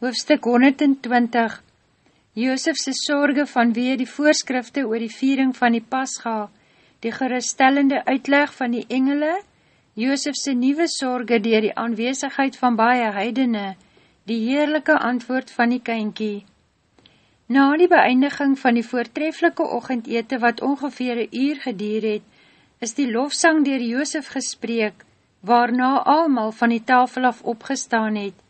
Hoofstuk 120 Joosefse sorge vanweer die voorskrifte oor die viering van die pasga, die geruststellende uitleg van die engele, Joosefse nieuwe sorge dier die aanwezigheid van baie heidene, die heerlijke antwoord van die kynkie. Na die beëindiging van die voortreflike ochendete wat ongeveer een uur gedier het, is die lofsang dier Joosef gespreek, waarna almal van die tafel af opgestaan het,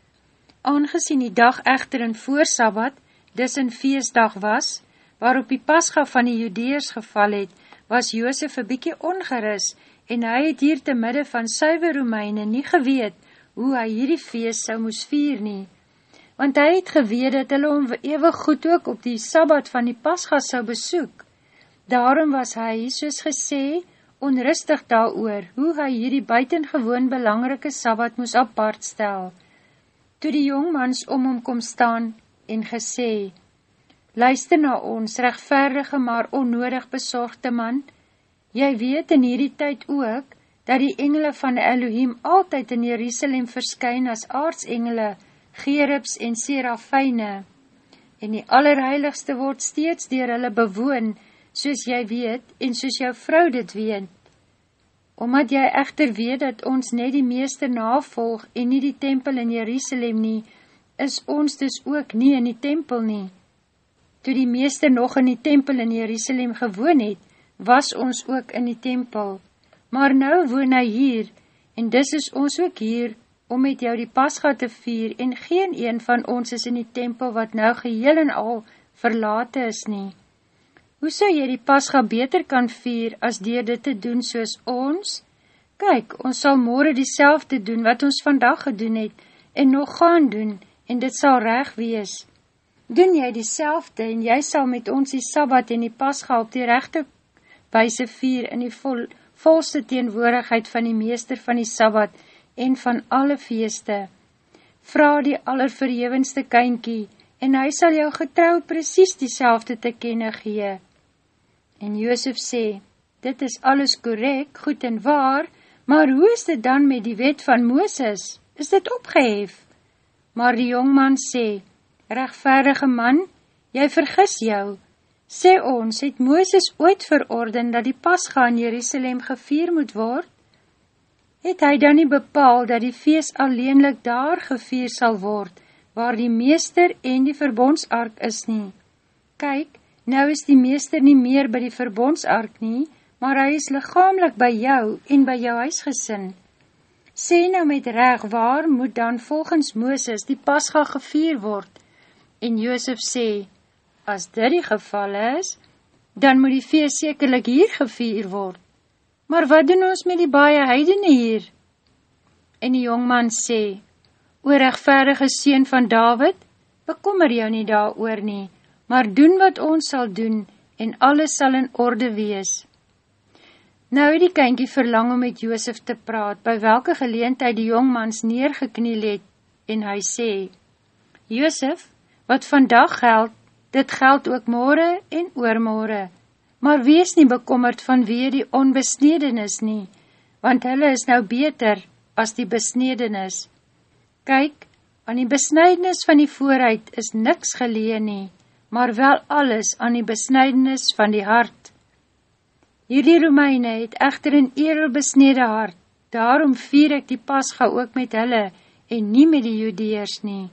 aangezien die dag echter in voorsabbat, dis in feestdag was, waarop die pasga van die judeers geval het, was Joosef een bykie ongeris, en hy het hier te midde van suiwe Romeine nie geweet, hoe hy hierdie feest sou moes vier nie. Want hy het geweet dat hulle om ewe goed ook op die sabbat van die pasga sou besoek. Daarom was hy, soos gesê, onrustig daar oor, hoe hy hierdie buitengewoon belangrike sabbat moes apart stel toe die jongmans om hom kom staan en gesê, Luister na ons, rechtverdige maar onnodig bezorgde man, jy weet in hierdie tyd ook, dat die engele van Elohim altyd in Jerusalem verskyn as aardsengele, gerubs en serafijne, en die allerheiligste word steeds dier hulle bewoon, soos jy weet, en soos jou vrou dit weet, Omdat jy echter weet dat ons net die meester navolg en nie die tempel in Jerusalem nie, is ons dus ook nie in die tempel nie. Toe die meester nog in die tempel in Jerusalem gewoon het, was ons ook in die tempel. Maar nou woon hy hier, en dis is ons ook hier, om met jou die pasga te vier, en geen een van ons is in die tempel wat nou geheel en al verlate is nie. Hoe so jy die pasga beter kan vier, as dier dit te doen soos ons? Kyk, ons sal morgen die selfde doen, wat ons vandag gedoen het, en nog gaan doen, en dit sal reg wees. Doen jy die selfde, en jy sal met ons die sabbat en die pasga op die rechte wijse vier, in die vol, volste teenwoordigheid van die meester van die sabbat, en van alle feeste. Vra die allerverhevenste kynkie, en hy sal jou getrou precies die selfde te kenne gee. En Joosef sê, dit is alles korek, goed en waar, maar hoe is dit dan met die wet van Mooses? Is dit opgehef? Maar die jongman sê, rechtverige man, jy vergis jou. Sê ons, het Mooses ooit verorden dat die pasga in Jerusalem gevier moet word? Het hy dan nie bepaal dat die feest alleenlik daar gevier sal word, waar die meester en die verbondsark is nie? Kyk, Nou is die meester nie meer by die verbondsark nie, maar hy is lichamelik by jou en by jou huisgesin. Sê nou met reg, waar moet dan volgens Mooses die pasga gevier word? En Joosef sê, as dit die geval is, dan moet die feest sekerlik hier gevier word. Maar wat doen ons met die baie heidene hier? En die jongman sê, O rechtverige sien van David, bekommer jou nie daar oor nie, maar doen wat ons sal doen, en alles sal in orde wees. Nou het die kynkie verlang om met Joosef te praat, by welke geleentheid die jongmans neergekniel het, en hy sê, Joosef, wat vandag geld, dit geld ook morgen en oormorgen, maar wees nie bekommerd van wie die onbesnedenis nie, want hulle is nou beter as die besnedenis. Kyk, aan die besnedenis van die vooruit is niks geleen nie, maar wel alles aan die besnijdenis van die hart. Hierdie Romeine het echter een eerel besnede hart, daarom vier ek die pasga ook met hulle en nie met die judeers nie.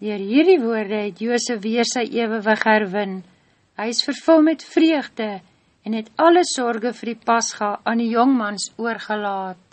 Door hierdie woorde het Joosef weer sy eeuwewig herwin. Hy is vervul met vreugde en het alle sorge vir die pasga aan die jongmans oorgelaat.